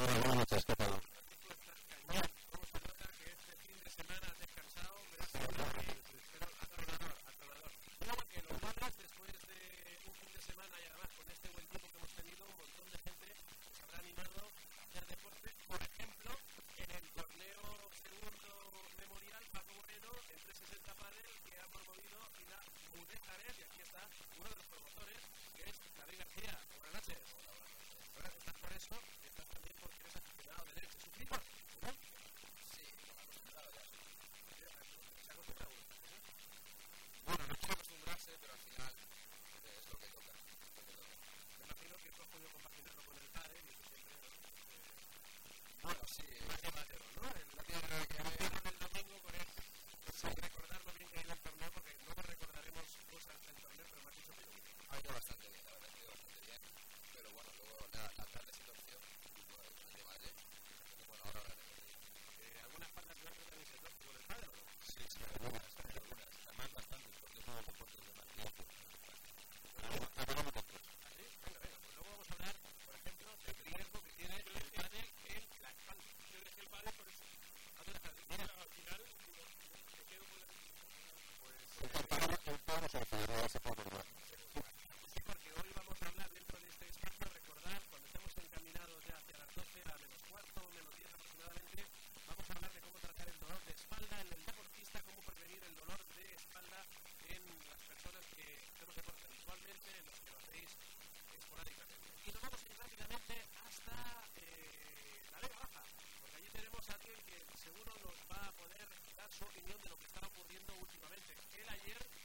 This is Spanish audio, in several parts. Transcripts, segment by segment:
and I want Porque hoy vamos a hablar dentro de este espacio. Recordar cuando estamos encaminados ya hacia las 12 a menos cuarto, menos 10 aproximadamente, vamos a hablar de cómo tratar el dolor de espalda en el deportista, cómo prevenir el dolor de espalda en las personas que estamos deporte habitualmente en los que lo hacéis esporádicamente. Y nos vamos a ir rápidamente hasta eh, la vega baja, porque allí tenemos a alguien que seguro nos va a poder dar su opinión de lo que estaba ocurriendo últimamente. Él ayer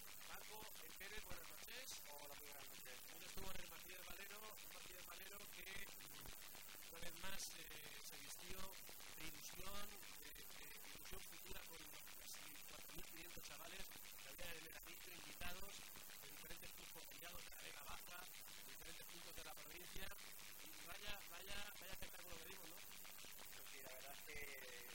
en Pérez, buenas noches. Hola, muy buenas noches. Un estuvo en el Martínez Valero, un Martínez Valero que una vez más eh, se vistió de ilusión, de, de ilusión futura con casi 4.500 chavales que había en el invitados de diferentes puntos combinados de la Vega Baja, de diferentes puntos de la provincia. Y vaya, vaya, vaya espectáculo que dimos, ¿no? Pues sí, la verdad es que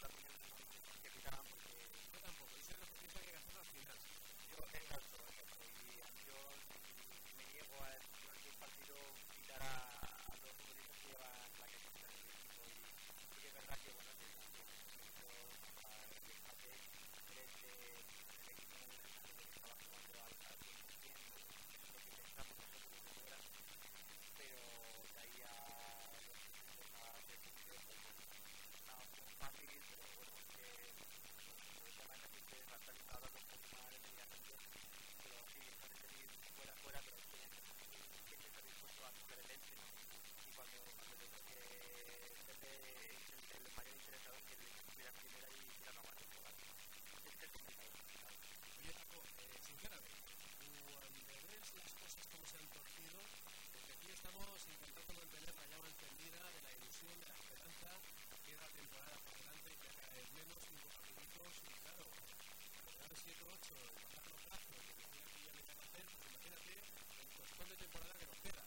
desactualizado los personal pero fuera, fuera, pero a. Y cuando, cuando yo creo el, mayor interesado es que le tuviera primera y la cámara de es. Oye, Paco, sinceramente, cuando ves las cosas como se han torcido, desde aquí estamos intentando mantener la llama encendida de la ilusión, de la esperanza, queda temporada por delante, cada menos, cinco capítulos, y claro, decía que ya no iban a hacer, pues imagínate en cuestión de temporada que nos queda.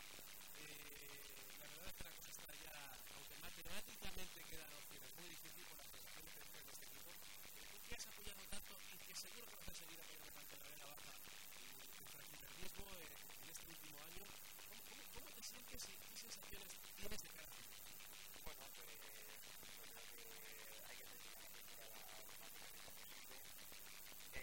Eh, la verdad es que la cosa está ya, aunque matemáticamente quedan opciones muy difíciles por las sensaciones que en este equipo, tú que has apoyado tanto y que seguro que vas a seguir apoyando tanto la vela baja contra el riesgo en este último año, ¿cómo, cómo, cómo te sientes y qué sensaciones tienes de cara? Bueno, pues yo creo que hay que terminar la temporada lo más rápido posible. Eh, yo creo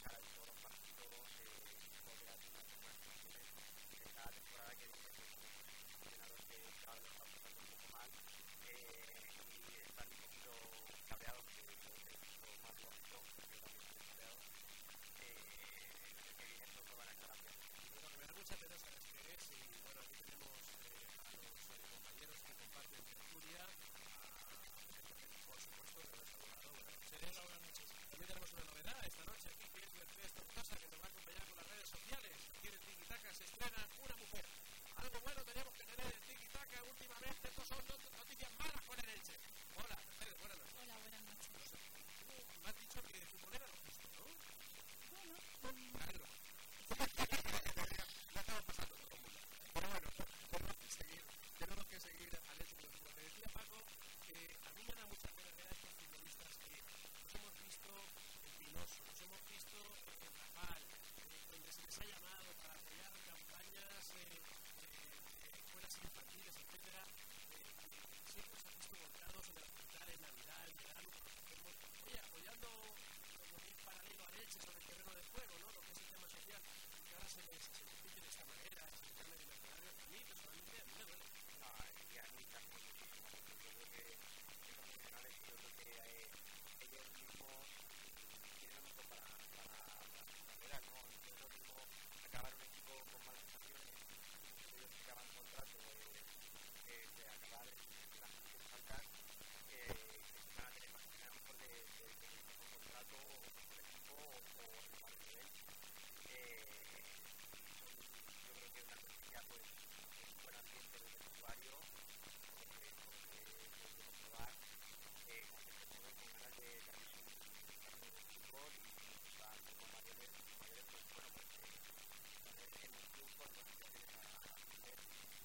pues, eh, los en todos los partidos, eh, temporada que viene pues entrenadores que ahora están un poco mal eh, y están un poquito que. Eh, pues no van a y bueno, aquí tenemos eh, a los eh, compañeros que comparten por supuesto, de buenas noches. También tenemos novedad esta noche aquí, que es Mercedes Tortosa, que nos va a acompañar con las redes sociales. Aquí en Tiki Taka se estrena una mujer. Algo bueno tenemos que tener en Tiki Taka últimamente. Estos son not- noticias malas con el Elche. Hola, Mercedes, buenas noches. Hola, buenas noches. Me has dicho que tu moneda lo justo, ¿no? Bueno, mm, Claro. La estamos pasando todo el mundo. Pero bueno, tenemos que seguir, tenemos que seguir al hecho de lo que decía Paco, que a mí me da mucha pena ver a estos futbolistas que nos hemos visto en Pinoso, nos hemos visto en Rafal, eh, donde se les ha llamado para apoyar campañas eh, eh, de escuelas infantiles, etcétera, eh, siempre se han visto volcados en el hospital en Navidad, en verano, como, oye, apoyando lo que es paralelo a leche sobre el terreno de juego, ¿no? Lo que es el tema social, y que ahora se les, se les pide de esta manera, se les llame de mercenarios, a mí personalmente a mí me duele. Ah, y a mí también muchísimo, porque yo creo que esos profesionales, yo creo que eh, ellos mismos mm, tienen lo mejor para, para, para su carrera, ¿no? No es lo mismo acabar un equipo con malas sensaciones, muchos de ellos que acaban contrato, eh, que de acabar en las posiciones altas, eh, que van a tener más oportunidades a lo mejor de, de, de ir mejor contrato o mejor equipo o, o renovar el nivel. Eh, y son, yo creo que una noticia pues es un buen ambiente en el vestuario, porque, porque he podido comprobar que la gente joven con ganas de también un cambio de fútbol y a como mayores, mayores pues bueno, pues eh, poner en un club con las situaciones a, a hacer.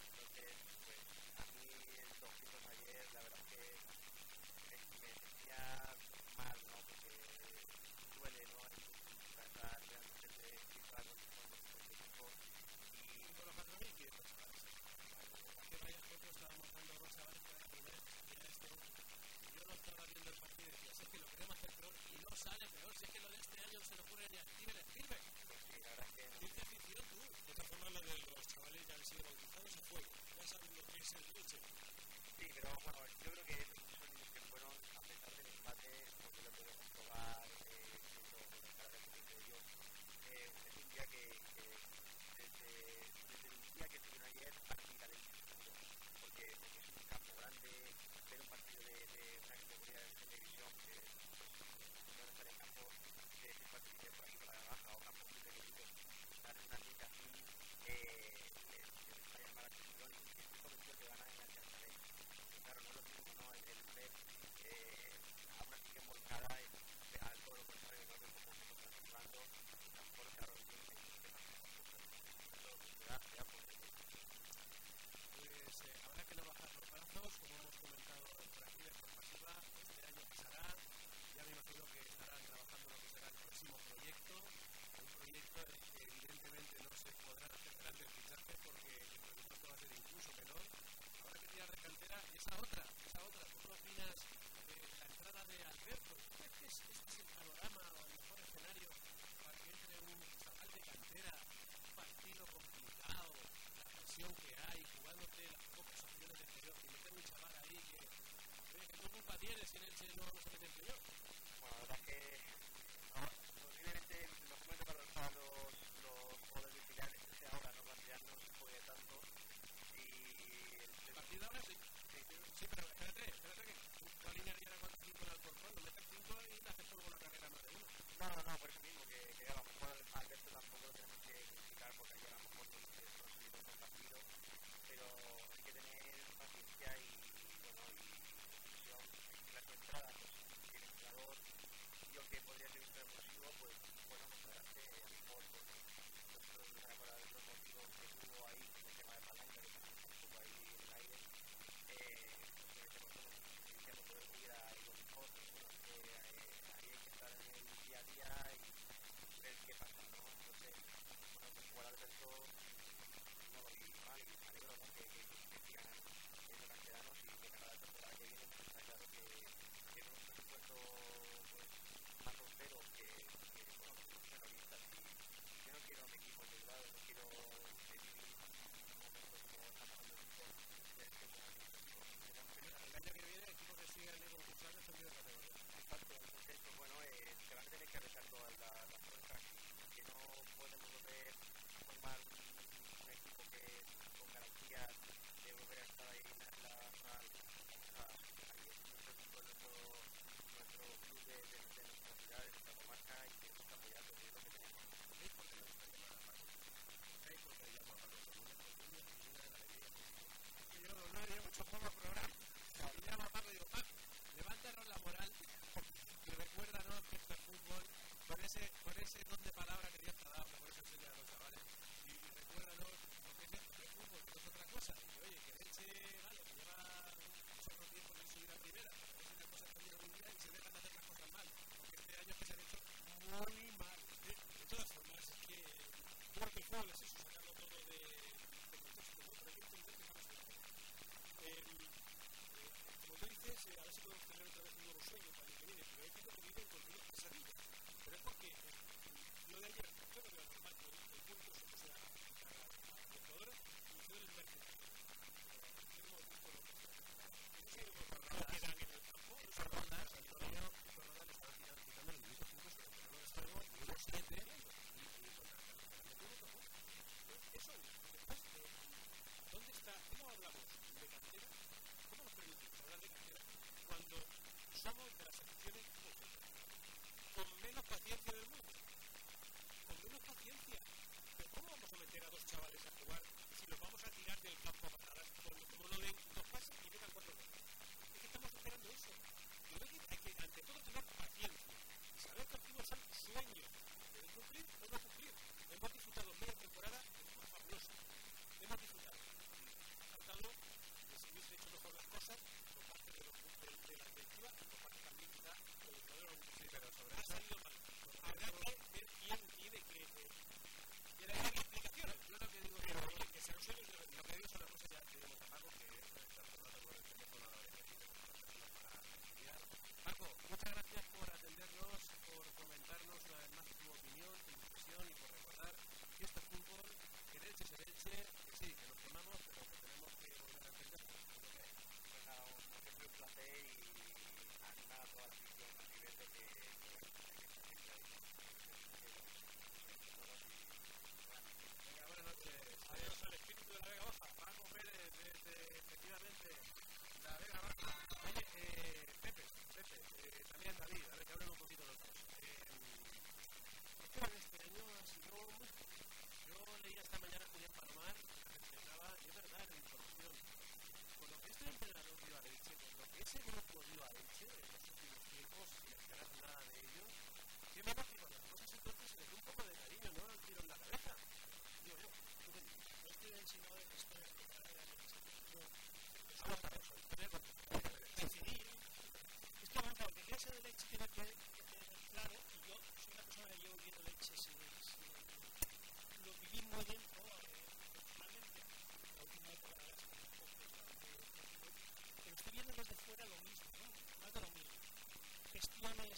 Entonces, pues a mí los gritos ayer, la verdad es que eh, me sentía mal, ¿no? Porque duele, ¿no? Tratar realmente de cifrar con nuestros equipos y Con los patrones y los chavales. Que vaya foto estábamos dando a los chavales que era la primera vez que era este y yo lo estaba viendo el partido y decía, queremos hacer peor y no sale peor, si es que lo de este año se le ocurre ni a Steven Spielberg. pues sí, la verdad es que Ciencia ficción tú. De todas formas, lo de los chavales ya han sido bautizados a fuego. Ya saben lo que es el dulce. Sí, pero bueno, yo creo que esos son niños que fueron, a pesar del empate, porque lo puedo comprobar, eh, siendo bueno, cada vez que ellos, eh, es un día que, que desde, desde el día que estuvieron ayer van a quitar el segundo, porque, porque es un campo grande, ver un partido de, de una categoría de televisión que no estar en campos de circuito por aquí por la baja o campos muy pequeñitos, estar en un ambiente así, eh, les, les va a llamar la atención y estoy convencido que van a engancharse porque claro, no lo mismo ¿no? el, el ver eh, a una afición volcada en, a todo lo contrario, cómo se están jugando, y tampoco claro, el niño que pasa por todo que se da, ya por Pues eh, habrá que no bajar los brazos, como hemos comentado por aquí de pasiva, este año pasará, ya me imagino que estarán trabajando lo que será el próximo proyecto, esa otra, esa otra, ¿tú opinas de la entrada de Alberto? Crees que este es el panorama o el mejor escenario para que entre un chaval de cantera, un partido complicado, la presión que hay, jugándote las pocas opciones de interior, y meter un chaval ahí que, eh, oye, ¿qué culpa tienes si en el no vamos a meter interior? Bueno, la verdad que No, no, no, por eso mismo, que, que a lo mejor Alberto tampoco lo tenemos que criticar porque aquí a lo mejor no nos conseguimos un partido, pero hay que tener paciencia y, bueno, y presión. La entrada, pues, tiene un jugador, yo que podría ser un explosivo, pues, bueno, pues a lo mejor, pues, nosotros nos sabemos los motivos que día a día y ver qué pasa, ¿no? Entonces, bueno, pues jugar Alberto no y. Que, que, sigan y que cada temporada que viene pues está claro que, que un presupuesto pues, más austero que, que los terroristas y yo no quiero un equipo endeudado, no quiero vivir equipo administrativo. El equipo. Exacto, entonces, pues bueno, eh, se van a tener que arreglar todas las, las fuerzas que no podemos volver a formar un, un equipo que con garantías de volver a estar ahí en la zona vamos a ahí es nuestro equipo, nuestro, nuestro club de, de, de nuestra ciudad, de nuestra comarca y que apoyarlo, que es lo que tenemos. ¿Veis por qué no está llamada Paco? ¿Veis por qué le llamo a Paco? Porque una piscina de la alegría. Y yo no había mucho juego programa. Y llamo a Paco y digo, Paco, levántanos la moral y recuérdanos que esto es fútbol con ese, con ese don de palabra que Dios te ha dado, que por eso enseña a los chavales. Y, y recuérdanos lo que es esto, que es fútbol, que no es otra cosa. Y oye, que Elche, vale, que lleva mucho tiempo sin subir a primera, pero es una cosa que viene un día y se dejan de hacer las cosas mal. Porque este año que se han hecho De todas formas, es que fútbol es eso, sacarlo todo de, de. Pero hay que entender que estamos en eh, eh, Como tú dices, eh, a ver si podemos tener otra vez un nuevo sueño para el que viene, pero hay que viven continuas pesadillas. Pero es porque eh, lo de ayer, yo no veo normal que el punto se puse a, a, a los jugadores y yo el marketing. Yo no equipo lo que sea. No sé cómo quedan en el campo. Esas rondas, Antonio, esas rondas le estaban tirando, quitando el minuto 5 sobre el terreno de juego y unos 7 y, y Eso, después, ¿dónde está? ¿Cómo hablamos de cantera? ¿Cómo nos permitimos hablar de cantera cuando somos de las aficiones con menos paciencia del mundo? Con menos paciencia. ¿Pero cómo vamos a meter a dos chavales a jugar si los vamos a tirar del campo a patadas como, no den dos pases y metan cuatro goles? Es que estamos esperando eso. Yo hay que, ante todo, tener paciencia saber que al final son sueños. ¿Deben cumplir o no cumplir? Hemos disfrutado media temporada de forma fabulosa. Hemos disfrutado. Ha faltado que se hubiese hecho mejor las cosas por parte de, los, de, de la directiva y por parte también quizá de los jugadores. Sí, pero sobre ha salido mal. Habrá que ver quién life.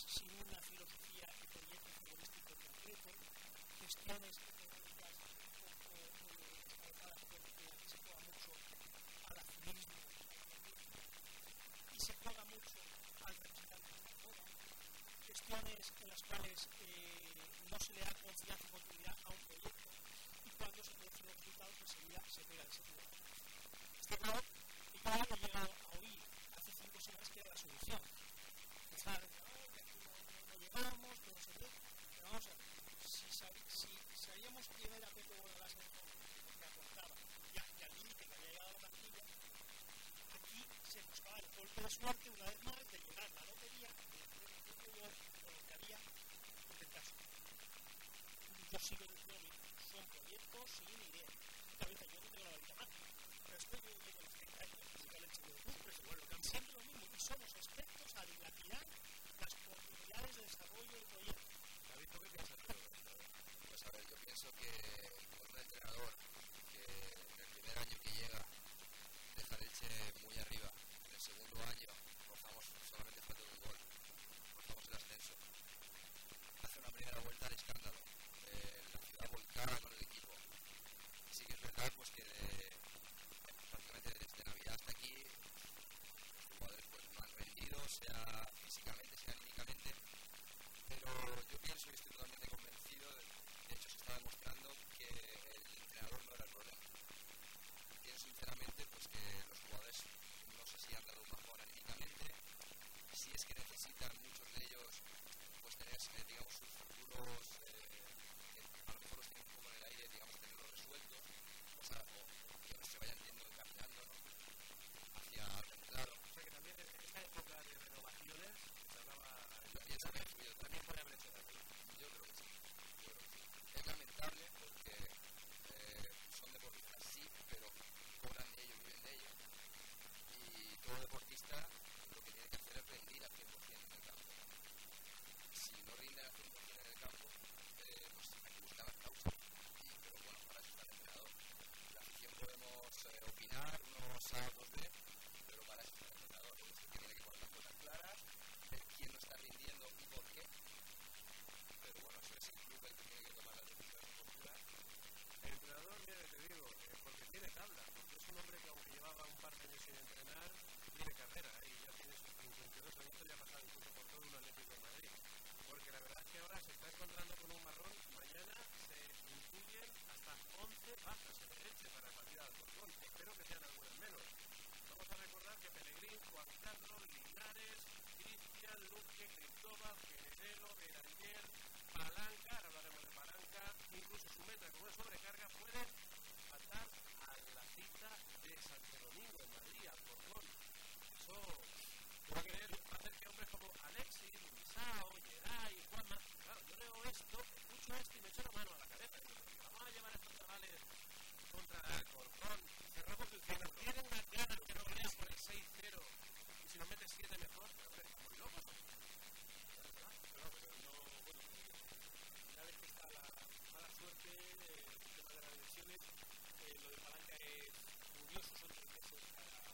Sin una filosofía y proyecto futbolístico concreto, gestiones económicas un poco escalonadas porque aquí se juega mucho al afilismo, y se juega mucho al representante de la moda, gestiones en las cuales no se le da confianza y continuidad a un proyecto y cuando se producen los resultados enseguida se pega el sentido. Está claro que yo he llegado a oír hace cinco semanas que era la solución. Pensaba, no, que aquí no, llegamos, que no sé qué. Pero vamos a ver, si, si sabíamos que iba a ir a Pepe Bordalás en el porque aportaba, ya, y al límite que había llegado a la plantilla, aquí se buscaba el golpe de suerte una vez más de llegar la lotería de con lo que había intentarse. Yo sigo diciendo, son proyectos sin idea. Cabeza, yo no tengo la más. Pero estoy digo los 30 años, físicamente, siempre se vuelve siempre lo mismo y somos expertos a dilapidar las posibilidades de desarrollo del proyecto. David, ¿tú qué piensas de Pues a ver, yo pienso que un entrenador que Cristóbal, Generelo, Beranger, Palanca, ahora hablaremos de Palanca, incluso su meta con una sobrecarga puede faltar a la cita de Santo Domingo en Madrid, Alcorcón. Eso va a, querer, hacer que hombres como Alexis, Luisao, Geray, Juanma, claro, yo leo esto, escucho esto y me echo la mano a la cabeza. Vamos a llevar a estos chavales contra cerramos el que nos tienen unas ganas que no veas por el 6-0 y si nos metes 7 mejor, hombre, muy locos. Claro, pero no, bueno, una vez que está la mala el de las lo de Palanca es curioso, son tres meses para una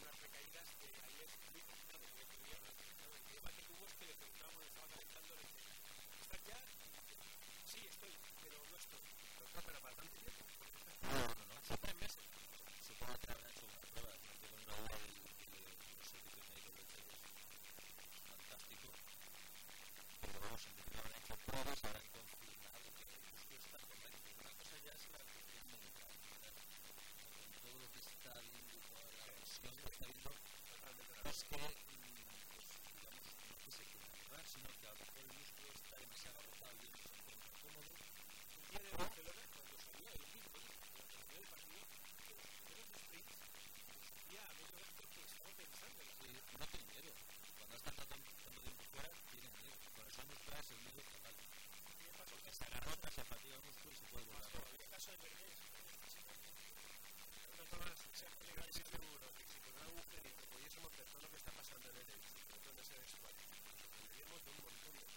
unas recaídas que ahí el que estaba calentando, le decía, ¿estás ya? Sí, estoy, pero no estoy. Bastante tiempo. No, no, no. Son tres meses. Supongo que habrán hecho una prueba, porque con una uva del, de los servicios médicos del centro es fantástico. Pero vamos, en que justo está. Una cosa ya es la mental. Con todo lo que está toda la que está es que, digamos, no que se quiera sino que a lo mejor el está demasiado agotado y se encuentra cómodo. Barcelona, cuando salía el mismo cuando salía el partido, los primeros sprints a medio que estaba pensando no miedo. Cuando están tanto, tanto tiempo fuera, tiene miedo. El miedo Porque se agarrota, se fatiga el músculo y se puede volar. Había caso de Vergés, De todas formas, estoy seguro que si con un agujerito pudiésemos ver todo lo que está pasando en el Elche, sobre todo en ese vestuario, nos sorprenderíamos de un montón de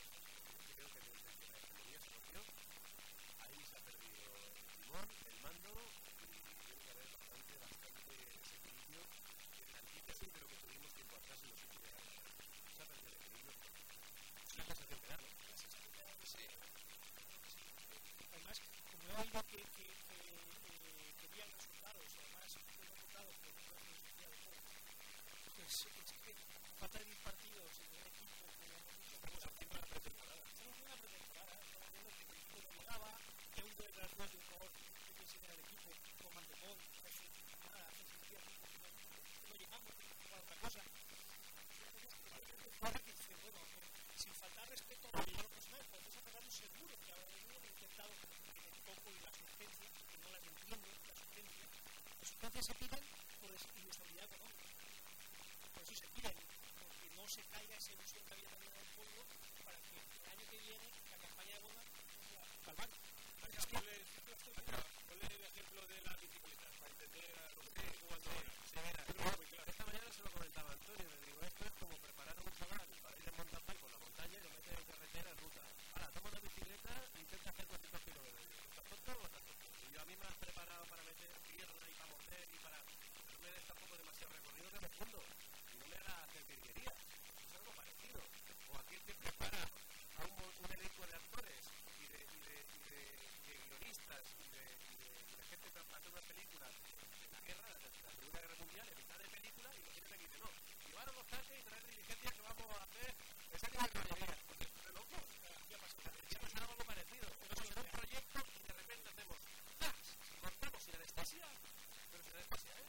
pase a él.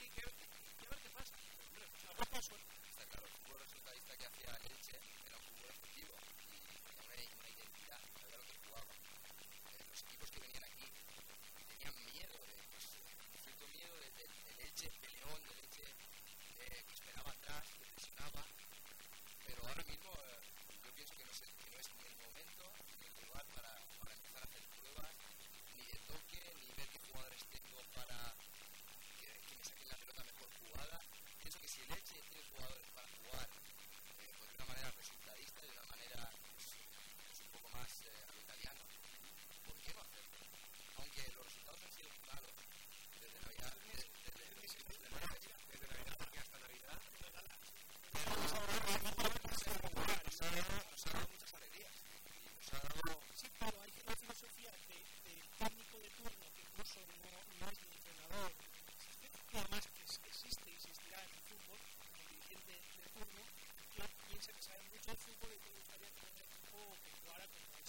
Y que, que, ver qué pasa. Hombre, pues una buena suerte. Está claro, el jugador resultadista que hacía Elche era un jugador efectivo y tenía una, una identidad, sabía lo que jugaba. Eh, los equipos que venían aquí tenían miedo, de, pues, cierto miedo del de, de Elche peleón, del Elche eh, que esperaba atrás, que presionaba. Pero ahora mismo... Eh, si le eche tiene jugadores para jugar eh, pues de una manera resultadista, de una manera pues, pues un poco más eh, al italiano, ¿por qué no hacerlo? Aunque los resultados han sido muy malos desde Navidad, desde, desde, desde, desde Navidad, desde Navidad, porque hasta Navidad. Pero,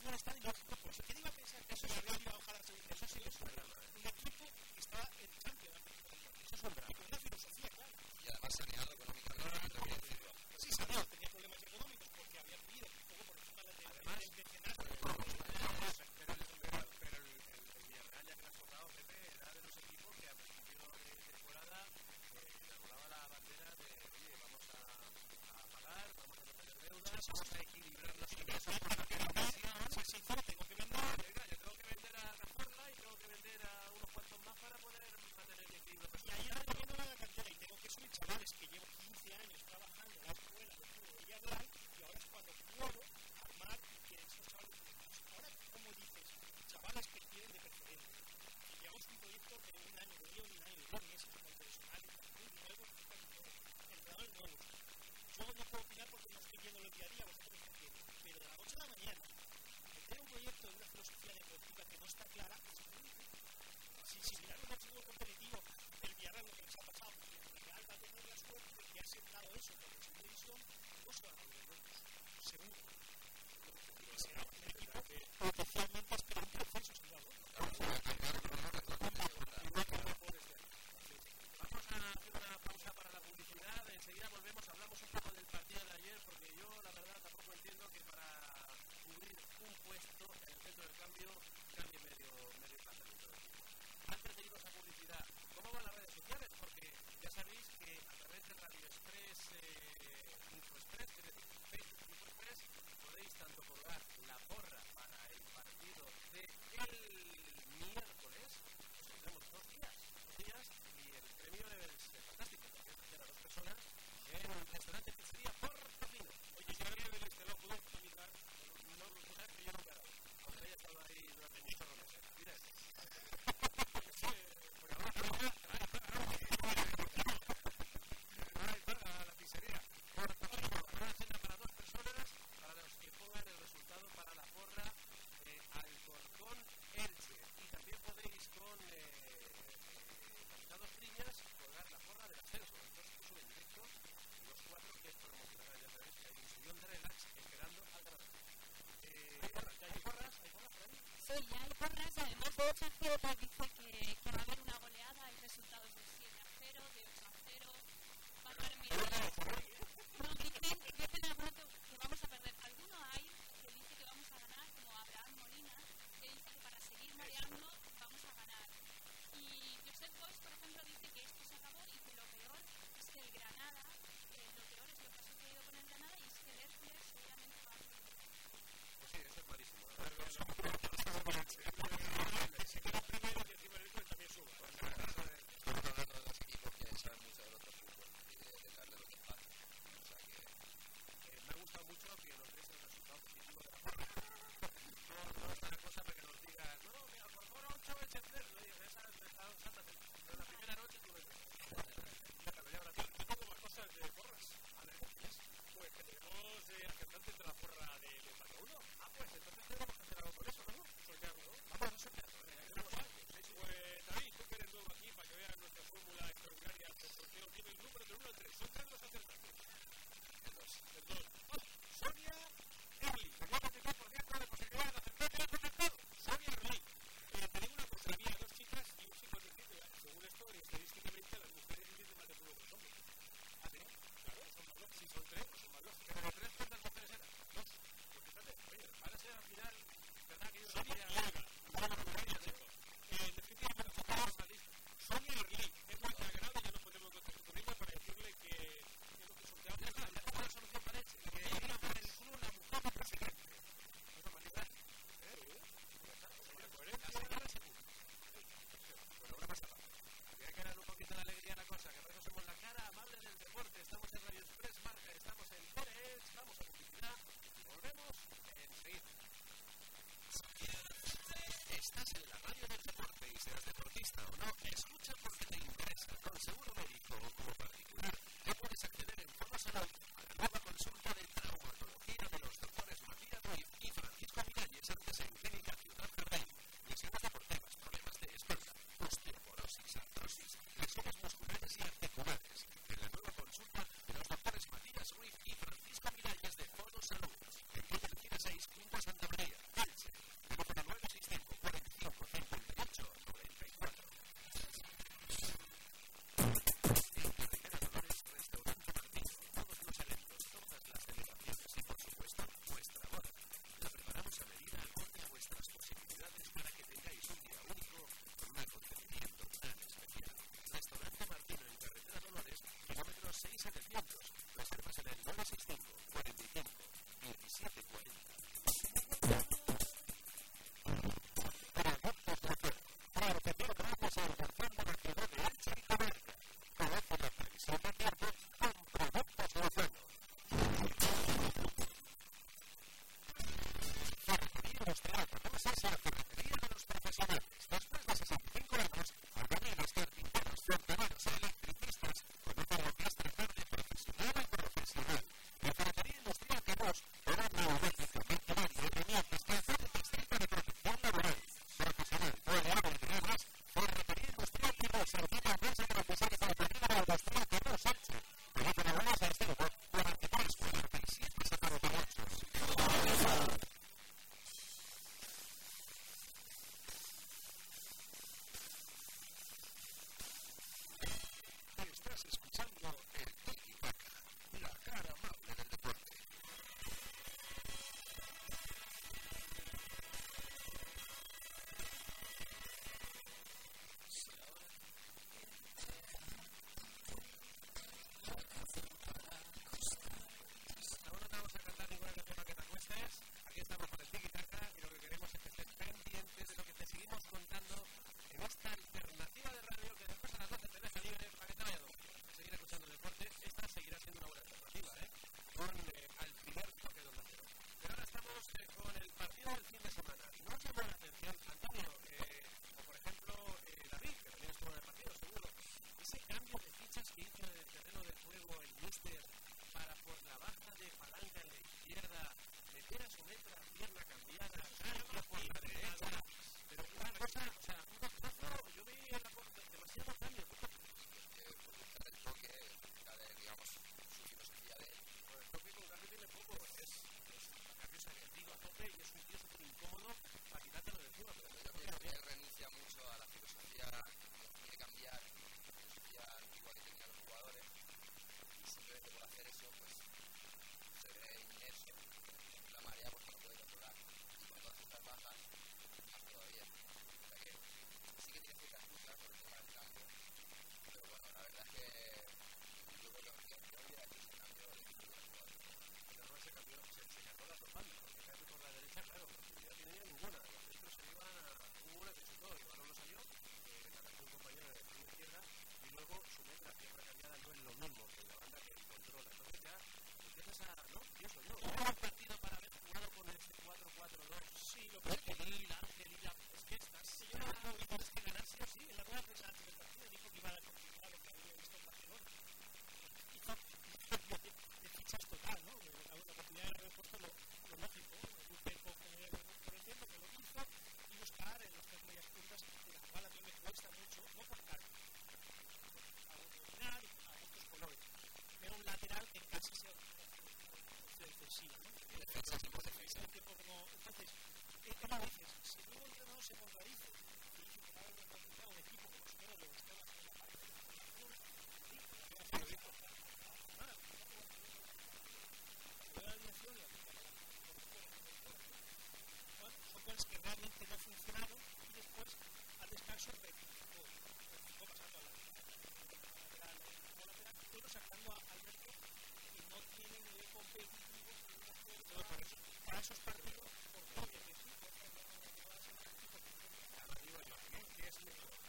eso no está en los grupos. ¿Quién iba a pensar que eso se había es realidad? Ojalá se dice, eso sí es un equipo que está en Champions. Eso es un drama. Es una filosofía, claro. Y además se saneado la verdad es que yo creo que la aquí hoy aquí se cambió el equipo Pero no se cambió, se, se cargó la total, porque casi por la derecha, claro, posibilidad tenía ninguna. Los centros se iban a un una que chutó, el balón no salió, eh, la cantó un compañero de la izquierda, y luego su metra, pierna cambiada, no es lo mismo que la banda que controla. Entonces ya pues empiezas a, ¿no? Pienso yo. ¿Un partido para haber jugado con este 4-4-2? Sí, lo que tenía sí, en defensa sí, por defensa. Entonces, ¿qué más dices? Si luego el entrenador se contradice y dice que va a haber un resultado de equipo como si no le gustara son cosas que realmente no han funcionado y después al descanso rectificó, rectificó pasando a la lateral, a la lateral, pero sacando al resto que no tienen nivel competitivo para sus partidos, porque digo yo, que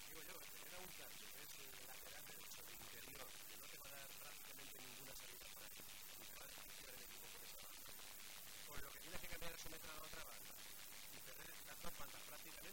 digo yo, tener a un cambio, es el lateral derecho, el interior, que no te va a dar prácticamente ninguna salida por ahí, y te va a dejar el equipo por esa banda. Con lo que tienes que cambiar es un metro a la otra banda, y perder tantas bandas prácticamente.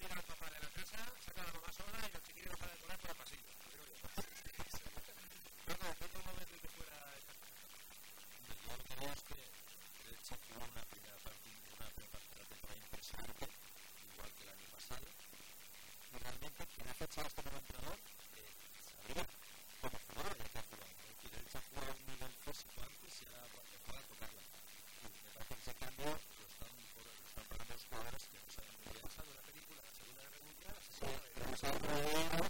tira al papá de la casa, saca la mamá sola y los chiquillos van a correr por el pasillo. Creo yo. Creo que después de un momento que fuera esta eh, Yo lo que creo es que eh, el hecho Chef tuvo una primera parte, una primera parte eh, de la temporada impresionante, igual que el año pasado. Y realmente, quien ha fechado este nuevo entrenador, y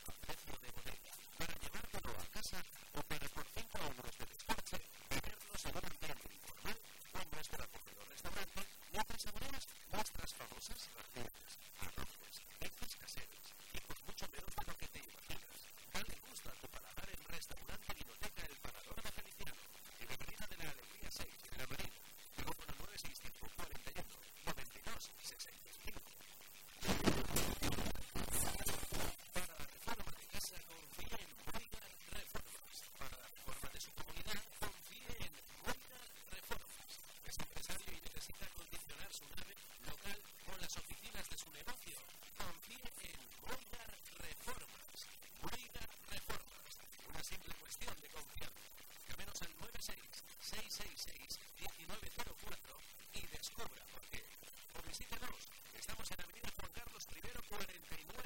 1904 y descubra por qué. Pues visítenos. Estamos en Avenida Juan Carlos I, 49.